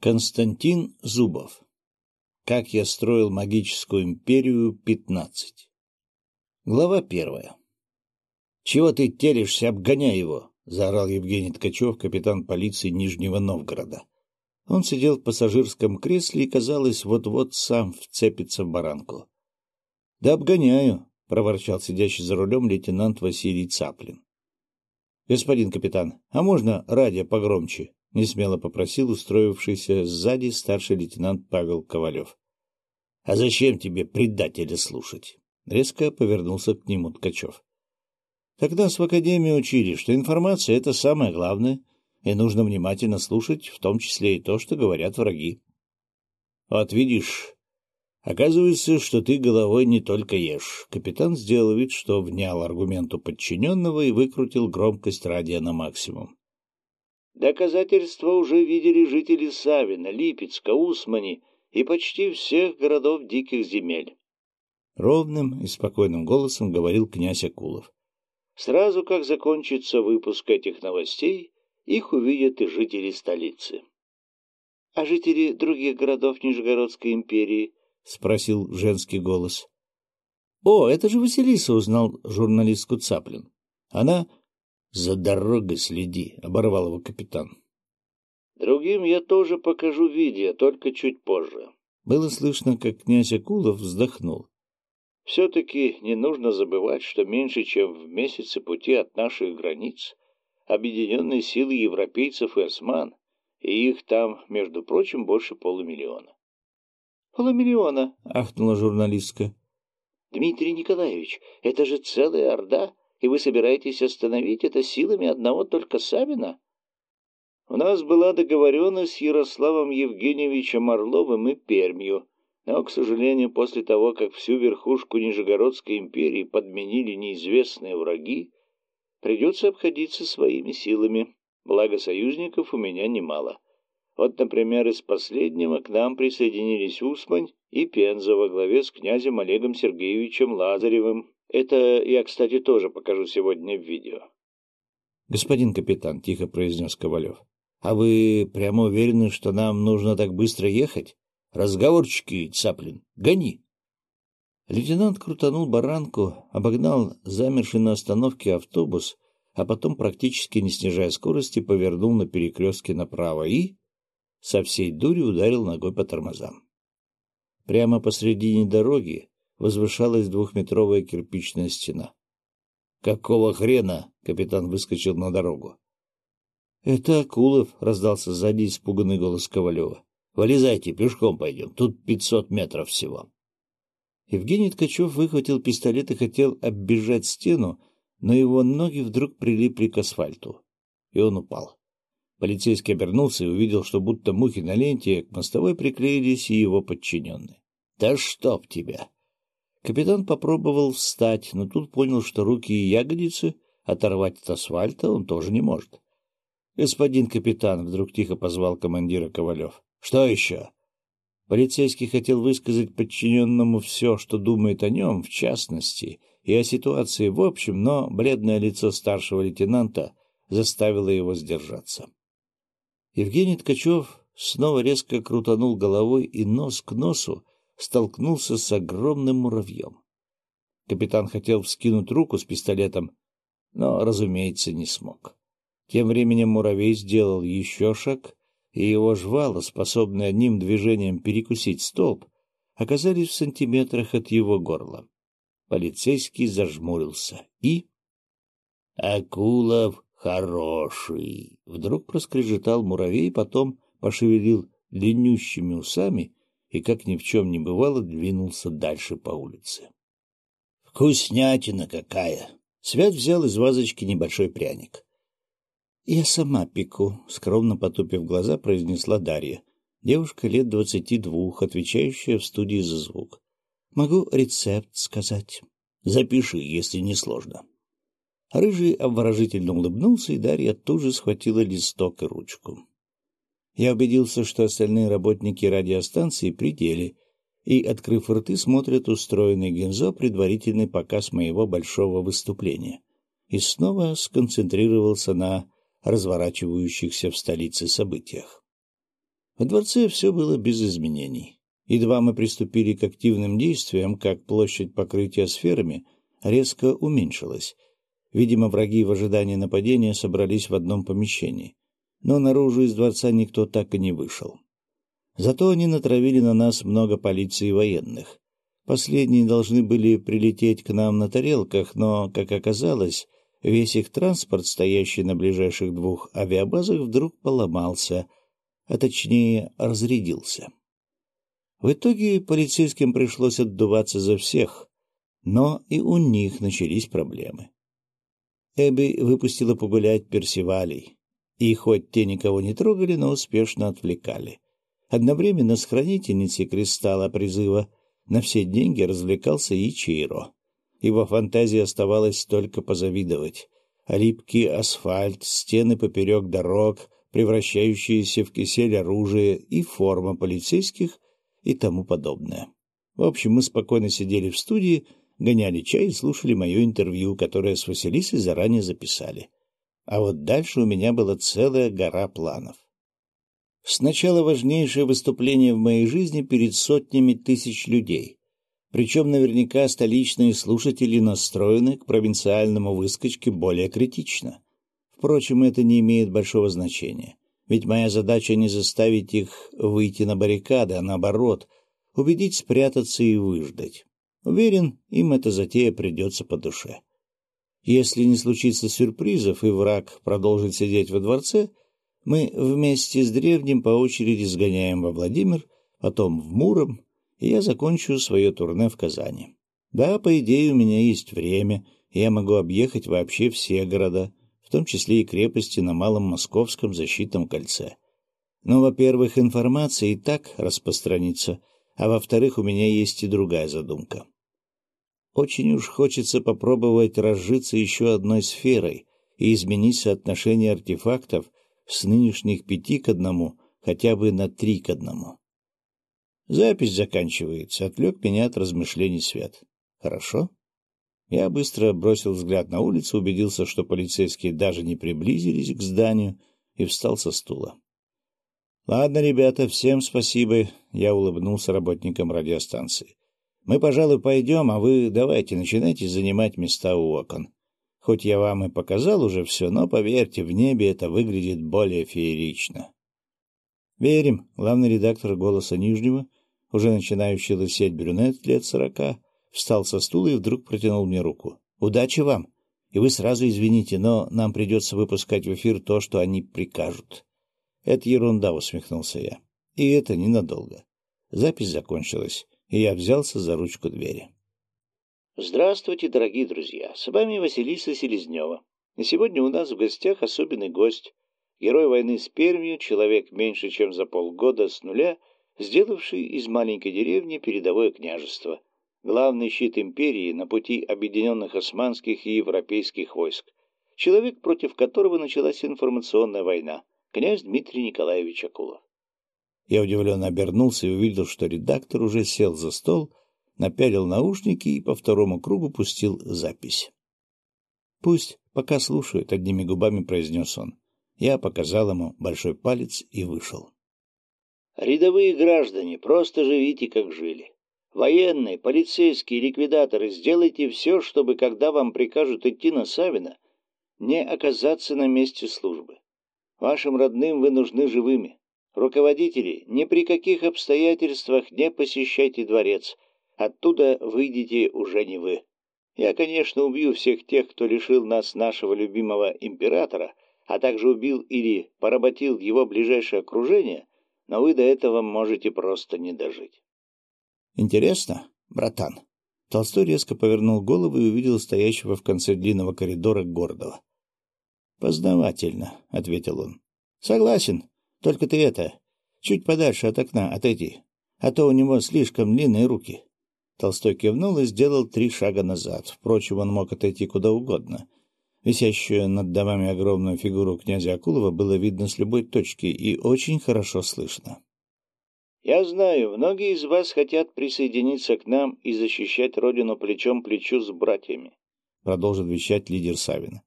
Константин Зубов. Как я строил магическую империю 15. Глава первая. «Чего ты телишься, обгоняй его!» — заорал Евгений Ткачев, капитан полиции Нижнего Новгорода. Он сидел в пассажирском кресле и, казалось, вот-вот сам вцепится в баранку. — Да обгоняю, — проворчал сидящий за рулем лейтенант Василий Цаплин. — Господин капитан, а можно радио погромче? — несмело попросил устроившийся сзади старший лейтенант Павел Ковалев. — А зачем тебе предателя слушать? — резко повернулся к нему Ткачев. — Так нас в академии учили, что информация — это самое главное — и нужно внимательно слушать, в том числе и то, что говорят враги. Вот видишь, оказывается, что ты головой не только ешь. Капитан сделал вид, что внял аргументу подчиненного и выкрутил громкость радио на максимум. Доказательства уже видели жители Савина, Липецка, Усмани и почти всех городов диких земель. Ровным и спокойным голосом говорил князь Акулов. Сразу как закончится выпуск этих новостей, их увидят и жители столицы. — А жители других городов Нижегородской империи? — спросил женский голос. — О, это же Василиса, — узнал журналистку Цаплин. Она... — За дорогой следи, — оборвал его капитан. — Другим я тоже покажу видео, только чуть позже. Было слышно, как князь Акулов вздохнул. Все-таки не нужно забывать, что меньше, чем в месяце пути от наших границ объединенные силы европейцев и осман, и их там, между прочим, больше полумиллиона. — Полумиллиона, — ахнула журналистка. — Дмитрий Николаевич, это же целая орда, и вы собираетесь остановить это силами одного только Савина? У нас была договоренность с Ярославом Евгеньевичем Орловым и Пермью, но, к сожалению, после того, как всю верхушку Нижегородской империи подменили неизвестные враги, Придется обходиться своими силами, благо союзников у меня немало. Вот, например, из последнего к нам присоединились Усмань и Пенза во главе с князем Олегом Сергеевичем Лазаревым. Это я, кстати, тоже покажу сегодня в видео. — Господин капитан, — тихо произнес Ковалев, — а вы прямо уверены, что нам нужно так быстро ехать? Разговорчики, Цаплин, гони! Лейтенант крутанул баранку, обогнал замерший на остановке автобус, а потом, практически не снижая скорости, повернул на перекрестке направо и со всей дури ударил ногой по тормозам. Прямо посредине дороги возвышалась двухметровая кирпичная стена. — Какого хрена? — капитан выскочил на дорогу. — Это Акулов, — раздался сзади испуганный голос Ковалева. — Вылезайте, пешком пойдем, тут пятьсот метров всего. Евгений Ткачев выхватил пистолет и хотел оббежать стену, но его ноги вдруг прилипли к асфальту, и он упал. Полицейский обернулся и увидел, что будто мухи на ленте к мостовой приклеились и его подчиненные. — Да чтоб тебя! Капитан попробовал встать, но тут понял, что руки и ягодицы оторвать от асфальта он тоже не может. — Господин капитан, — вдруг тихо позвал командира Ковалев. — Что еще? Полицейский хотел высказать подчиненному все, что думает о нем, в частности, и о ситуации в общем, но бледное лицо старшего лейтенанта заставило его сдержаться. Евгений Ткачев снова резко крутанул головой и нос к носу столкнулся с огромным муравьем. Капитан хотел вскинуть руку с пистолетом, но, разумеется, не смог. Тем временем муравей сделал еще шаг и его жвала, способные одним движением перекусить столб, оказались в сантиметрах от его горла. Полицейский зажмурился и... — Акулов хороший! — вдруг проскрежетал муравей, потом пошевелил длиннющими усами и, как ни в чем не бывало, двинулся дальше по улице. — Вкуснятина какая! Свят взял из вазочки небольшой пряник. — Я сама пеку, — скромно потупив глаза, произнесла Дарья. Девушка лет двадцати двух, отвечающая в студии за звук. — Могу рецепт сказать. — Запиши, если не сложно. Рыжий обворожительно улыбнулся, и Дарья тут же схватила листок и ручку. Я убедился, что остальные работники радиостанции при деле, и, открыв рты, смотрят устроенный Гензо предварительный показ моего большого выступления. И снова сконцентрировался на разворачивающихся в столице событиях. Во дворце все было без изменений. Едва мы приступили к активным действиям, как площадь покрытия сферами резко уменьшилась. Видимо, враги в ожидании нападения собрались в одном помещении. Но наружу из дворца никто так и не вышел. Зато они натравили на нас много полиции и военных. Последние должны были прилететь к нам на тарелках, но, как оказалось, весь их транспорт, стоящий на ближайших двух авиабазах, вдруг поломался, а точнее разрядился. В итоге полицейским пришлось отдуваться за всех, но и у них начались проблемы. Эбби выпустила погулять Персивалей, и хоть те никого не трогали, но успешно отвлекали. Одновременно с хранительницей кристалла призыва на все деньги развлекался и Чейро. Его фантазии оставалось только позавидовать. Липкий асфальт, стены поперек дорог, превращающиеся в кисель оружие и форма полицейских и тому подобное. В общем, мы спокойно сидели в студии, гоняли чай и слушали мое интервью, которое с Василисой заранее записали. А вот дальше у меня была целая гора планов. Сначала важнейшее выступление в моей жизни перед сотнями тысяч людей. Причем наверняка столичные слушатели настроены к провинциальному выскочке более критично. Впрочем, это не имеет большого значения. Ведь моя задача не заставить их выйти на баррикады, а наоборот, убедить спрятаться и выждать. Уверен, им эта затея придется по душе. Если не случится сюрпризов и враг продолжит сидеть во дворце, мы вместе с древним по очереди сгоняем во Владимир, потом в Муром, и я закончу свое турне в Казани. Да, по идее, у меня есть время, я могу объехать вообще все города, в том числе и крепости на Малом Московском защитном кольце. Но, во-первых, информация и так распространится, а во-вторых, у меня есть и другая задумка. Очень уж хочется попробовать разжиться еще одной сферой и изменить соотношение артефактов с нынешних пяти к одному хотя бы на три к одному. Запись заканчивается, отвлек меня от размышлений свет. Хорошо? Я быстро бросил взгляд на улицу, убедился, что полицейские даже не приблизились к зданию, и встал со стула. — Ладно, ребята, всем спасибо. Я улыбнулся работникам радиостанции. — Мы, пожалуй, пойдем, а вы давайте начинайте занимать места у окон. Хоть я вам и показал уже все, но, поверьте, в небе это выглядит более феерично. — Верим, главный редактор «Голоса Нижнего», уже начинающий лысеть брюнет лет сорока, встал со стула и вдруг протянул мне руку. «Удачи вам! И вы сразу извините, но нам придется выпускать в эфир то, что они прикажут». «Это ерунда», — усмехнулся я. «И это ненадолго». Запись закончилась, и я взялся за ручку двери. Здравствуйте, дорогие друзья! С вами Василиса Селезнева. И сегодня у нас в гостях особенный гость. Герой войны с Пермью, человек меньше, чем за полгода с нуля, сделавший из маленькой деревни передовое княжество — главный щит империи на пути объединенных османских и европейских войск, человек, против которого началась информационная война, князь Дмитрий Николаевич Акулов. Я удивленно обернулся и увидел, что редактор уже сел за стол, напялил наушники и по второму кругу пустил запись. «Пусть пока слушают», — одними губами произнес он. Я показал ему большой палец и вышел. «Рядовые граждане, просто живите, как жили. Военные, полицейские, ликвидаторы, сделайте все, чтобы, когда вам прикажут идти на Савина, не оказаться на месте службы. Вашим родным вы нужны живыми. Руководители, ни при каких обстоятельствах не посещайте дворец. Оттуда выйдете уже не вы. Я, конечно, убью всех тех, кто лишил нас нашего любимого императора, а также убил или поработил его ближайшее окружение, но вы до этого можете просто не дожить. Интересно, братан? Толстой резко повернул голову и увидел стоящего в конце длинного коридора Гордова. «Познавательно», — ответил он. «Согласен. Только ты это, чуть подальше от окна отойди, а то у него слишком длинные руки». Толстой кивнул и сделал три шага назад. Впрочем, он мог отойти куда угодно. Висящую над домами огромную фигуру князя Акулова было видно с любой точки и очень хорошо слышно. Я знаю, многие из вас хотят присоединиться к нам и защищать родину плечом к плечу с братьями, — продолжит вещать лидер Савина.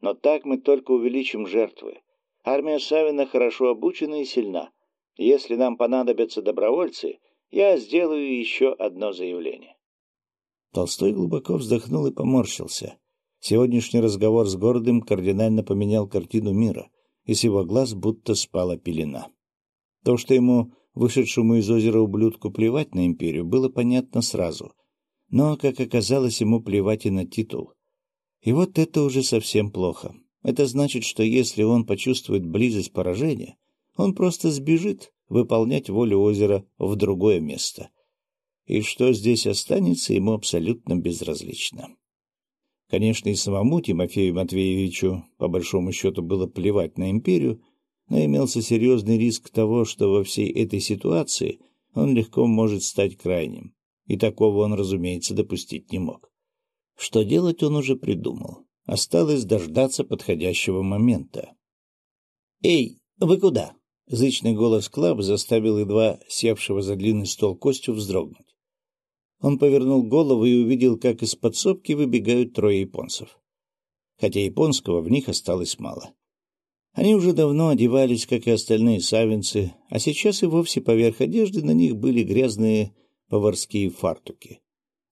Но так мы только увеличим жертвы. Армия Савина хорошо обучена и сильна. Если нам понадобятся добровольцы, я сделаю еще одно заявление. Толстой глубоко вздохнул и поморщился. Сегодняшний разговор с городом кардинально поменял картину мира, и с его глаз будто спала пелена. То, что ему, вышедшему из озера ублюдку, плевать на империю, было понятно сразу. Но, как оказалось, ему плевать и на титул. И вот это уже совсем плохо. Это значит, что если он почувствует близость поражения, он просто сбежит выполнять волю озера в другое место. И что здесь останется, ему абсолютно безразлично. Конечно, и самому Тимофею Матвеевичу, по большому счету, было плевать на империю, но имелся серьезный риск того, что во всей этой ситуации он легко может стать крайним, и такого он, разумеется, допустить не мог. Что делать он уже придумал. Осталось дождаться подходящего момента. «Эй, вы куда?» — зычный голос Клаб заставил едва севшего за длинный стол Костю вздрогнуть. Он повернул голову и увидел, как из подсобки выбегают трое японцев. Хотя японского в них осталось мало. Они уже давно одевались, как и остальные савинцы, а сейчас и вовсе поверх одежды на них были грязные поварские фартуки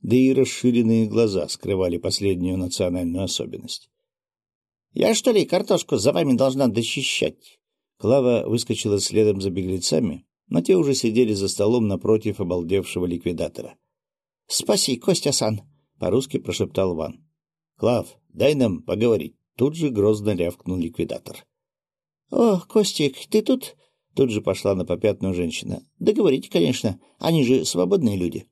да и расширенные глаза скрывали последнюю национальную особенность. — Я, что ли, картошку за вами должна дощищать? Клава выскочила следом за беглецами, но те уже сидели за столом напротив обалдевшего ликвидатора. — Спаси, Костя-сан! — по-русски прошептал Ван. — Клав, дай нам поговорить! — тут же грозно рявкнул ликвидатор. — О, Костик, ты тут? — тут же пошла на попятную женщина. — Договорите, конечно, они же свободные люди. —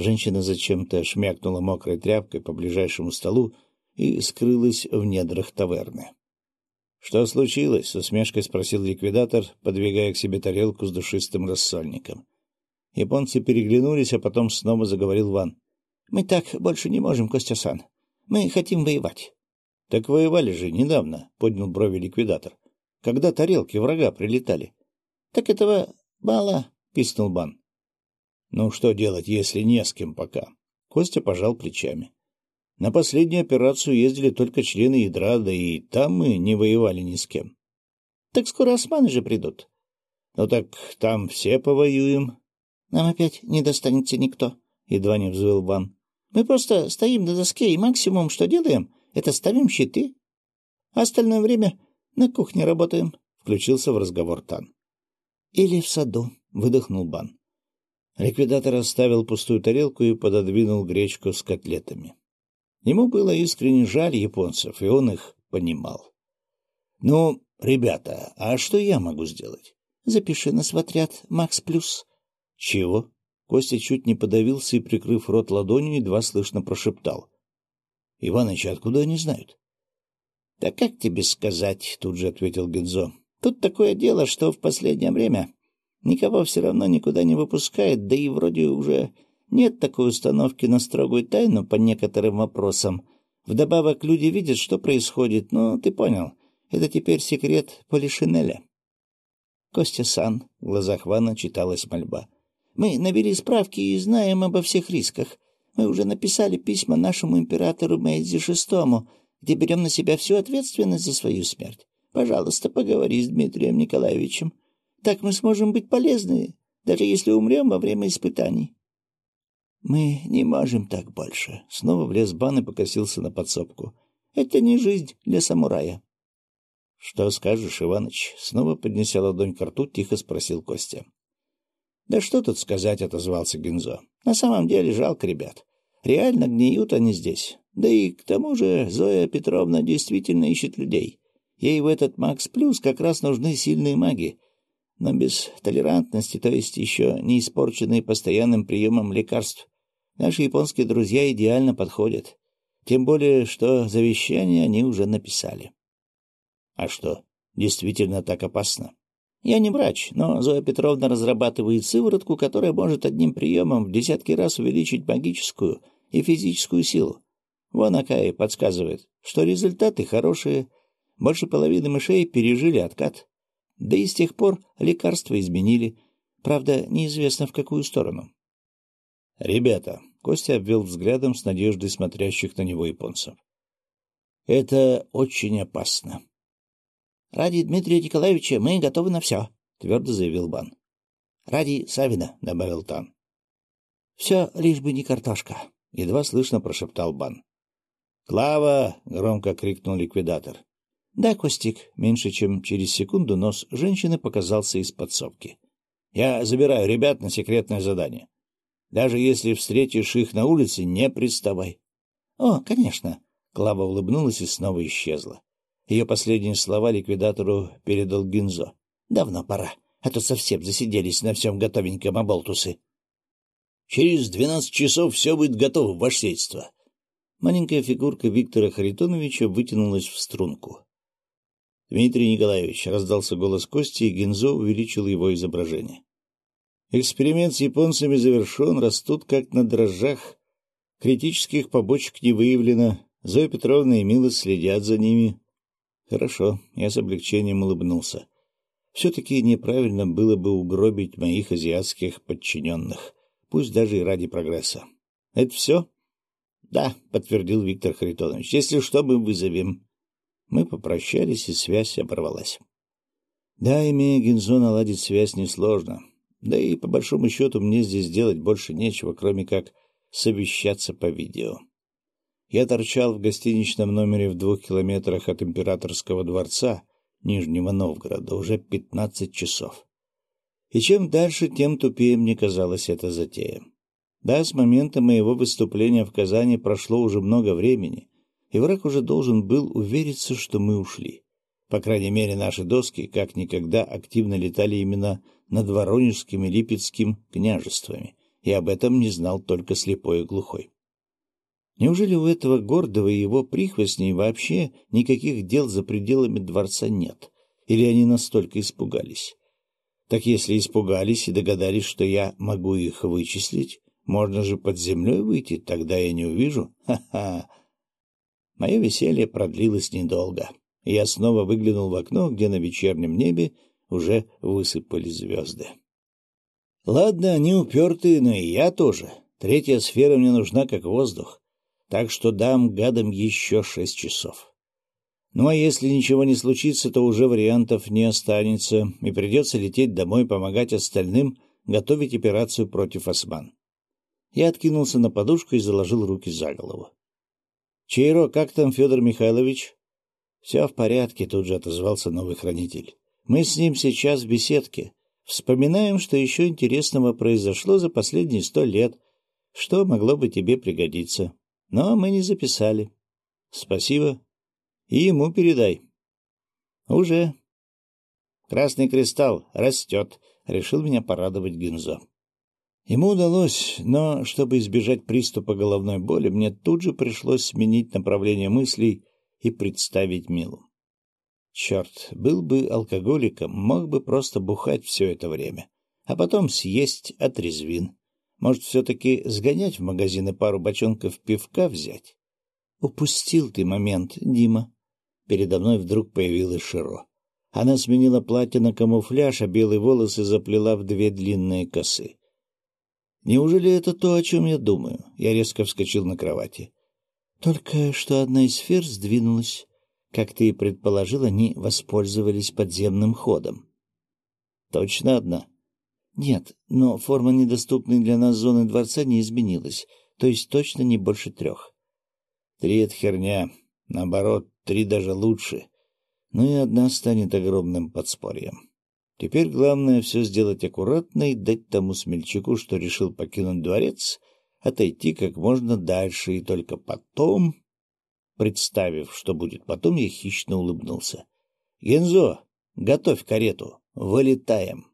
Женщина зачем-то шмякнула мокрой тряпкой по ближайшему столу и скрылась в недрах таверны. — Что случилось? — с усмешкой спросил ликвидатор, подвигая к себе тарелку с душистым рассольником. Японцы переглянулись, а потом снова заговорил Ван. — Мы так больше не можем, Костя-сан. Мы хотим воевать. — Так воевали же недавно, — поднял брови ликвидатор. — Когда тарелки врага прилетали. — Так этого мало, — писнул Бан. Ну, что делать, если не с кем пока? Костя пожал плечами. На последнюю операцию ездили только члены ядра, да и там мы не воевали ни с кем. Так скоро османы же придут. Ну так там все повоюем. Нам опять не достанется никто, едва не взвыл Ван. Мы просто стоим на доске, и максимум, что делаем, это ставим щиты. А остальное время на кухне работаем, — включился в разговор Тан. — Или в саду, — выдохнул Бан. Ликвидатор оставил пустую тарелку и пододвинул гречку с котлетами. Ему было искренне жаль японцев, и он их понимал. — Ну, ребята, а что я могу сделать? — Запиши нас в отряд «Макс Плюс». — Чего? Костя чуть не подавился и, прикрыв рот ладонью, едва слышно прошептал. — Иваныч, откуда они знают? — Да как тебе сказать, — тут же ответил Гензо. — Тут такое дело, что в последнее время Никого все равно никуда не выпускает, да и вроде уже нет такой установки на строгую тайну по некоторым вопросам. Вдобавок люди видят, что происходит, ну, ты понял, это теперь секрет Полишинеля. Костя-сан, в глазах Вана читалась мольба. Мы навели справки и знаем обо всех рисках. Мы уже написали письма нашему императору Мэйдзи Шестому, где берем на себя всю ответственность за свою смерть. Пожалуйста, поговори с Дмитрием Николаевичем. Так мы сможем быть полезны, даже если умрем во время испытаний. — Мы не можем так больше. Снова влез бан и покосился на подсобку. — Это не жизнь для самурая. — Что скажешь, Иваныч? Снова поднеся ладонь к рту, тихо спросил Костя. — Да что тут сказать, — отозвался Гензо. — На самом деле жалко ребят. Реально гниют они здесь. Да и к тому же Зоя Петровна действительно ищет людей. Ей в этот Макс Плюс как раз нужны сильные маги но без толерантности, то есть еще не испорченные постоянным приемом лекарств. Наши японские друзья идеально подходят. Тем более, что завещание они уже написали. А что, действительно так опасно? Я не врач, но Зоя Петровна разрабатывает сыворотку, которая может одним приемом в десятки раз увеличить магическую и физическую силу. Вон Акаи подсказывает, что результаты хорошие. Больше половины мышей пережили откат. Да и с тех пор лекарства изменили. Правда, неизвестно в какую сторону. — Ребята, — Костя обвел взглядом с надеждой смотрящих на него японцев. — Это очень опасно. — Ради Дмитрия Николаевича мы готовы на все, — твердо заявил Бан. — Ради Савина, — добавил Тан. — Все лишь бы не картошка, — едва слышно прошептал Бан. «Клава!» — громко крикнул ликвидатор. «Да, Костик». Меньше чем через секунду нос женщины показался из подсобки. «Я забираю ребят на секретное задание. Даже если встретишь их на улице, не приставай». «О, конечно». Клава улыбнулась и снова исчезла. Ее последние слова ликвидатору передал Гинзо. «Давно пора, а то совсем засиделись на всем готовеньком оболтусы». «Через двенадцать часов все будет готово, ваше сельство», Маленькая фигурка Виктора Харитоновича вытянулась в струнку. — Дмитрий Николаевич, — раздался голос Кости, и Гензо увеличил его изображение. Эксперимент с японцами завершен, растут как на дрожжах. Критических побочек не выявлено. Зоя Петровна и Мила следят за ними. Хорошо, я с облегчением улыбнулся. Все-таки неправильно было бы угробить моих азиатских подчиненных, пусть даже и ради прогресса. Это все? — Да, — подтвердил Виктор Харитонович, — если что, мы вызовем. Мы попрощались, и связь оборвалась. Да, имея Гензо, наладить связь несложно. Да и, по большому счету, мне здесь делать больше нечего, кроме как совещаться по видео. Я торчал в гостиничном номере в двух километрах от императорского дворца Нижнего Новгорода уже пятнадцать часов. И чем дальше, тем тупее мне казалась эта затея. Да, с момента моего выступления в Казани прошло уже много времени, и враг уже должен был увериться, что мы ушли. По крайней мере, наши доски как никогда активно летали именно над Воронежским и Липецким княжествами, и об этом не знал только слепой и глухой. Неужели у этого гордого и его прихвостней вообще никаких дел за пределами дворца нет? Или они настолько испугались? Так если испугались и догадались, что я могу их вычислить, можно же под землей выйти, тогда я не увижу. Ха-ха! Мое веселье продлилось недолго. Я снова выглянул в окно, где на вечернем небе уже высыпали звезды. Ладно, они упертые, но и я тоже. Третья сфера мне нужна как воздух. Так что дам гадам еще шесть часов. Ну а если ничего не случится, то уже вариантов не останется, и придется лететь домой помогать остальным готовить операцию против осман. Я откинулся на подушку и заложил руки за голову. — Чейро, как там Федор Михайлович? — Все в порядке, — тут же отозвался новый хранитель. — Мы с ним сейчас в беседке. Вспоминаем, что еще интересного произошло за последние сто лет, что могло бы тебе пригодиться. Но мы не записали. — Спасибо. И ему передай. — Уже. — Красный кристалл растет, — решил меня порадовать Гинзо. Ему удалось, но, чтобы избежать приступа головной боли, мне тут же пришлось сменить направление мыслей и представить Милу. Черт, был бы алкоголиком, мог бы просто бухать все это время, а потом съесть отрезвин. Может, все-таки сгонять в магазин и пару бочонков пивка взять? Упустил ты момент, Дима. Передо мной вдруг появилась Широ. Она сменила платье на камуфляж, а белые волосы заплела в две длинные косы. Неужели это то, о чем я думаю? Я резко вскочил на кровати. Только что одна из сфер сдвинулась. Как ты и предположил, они воспользовались подземным ходом. Точно одна? Нет, но форма недоступной для нас зоны дворца не изменилась, то есть точно не больше трех. Три — это херня. Наоборот, три даже лучше. Ну и одна станет огромным подспорьем. Теперь главное все сделать аккуратно и дать тому смельчаку, что решил покинуть дворец, отойти как можно дальше, и только потом... Представив, что будет потом, я хищно улыбнулся. — Гензо, готовь карету, вылетаем.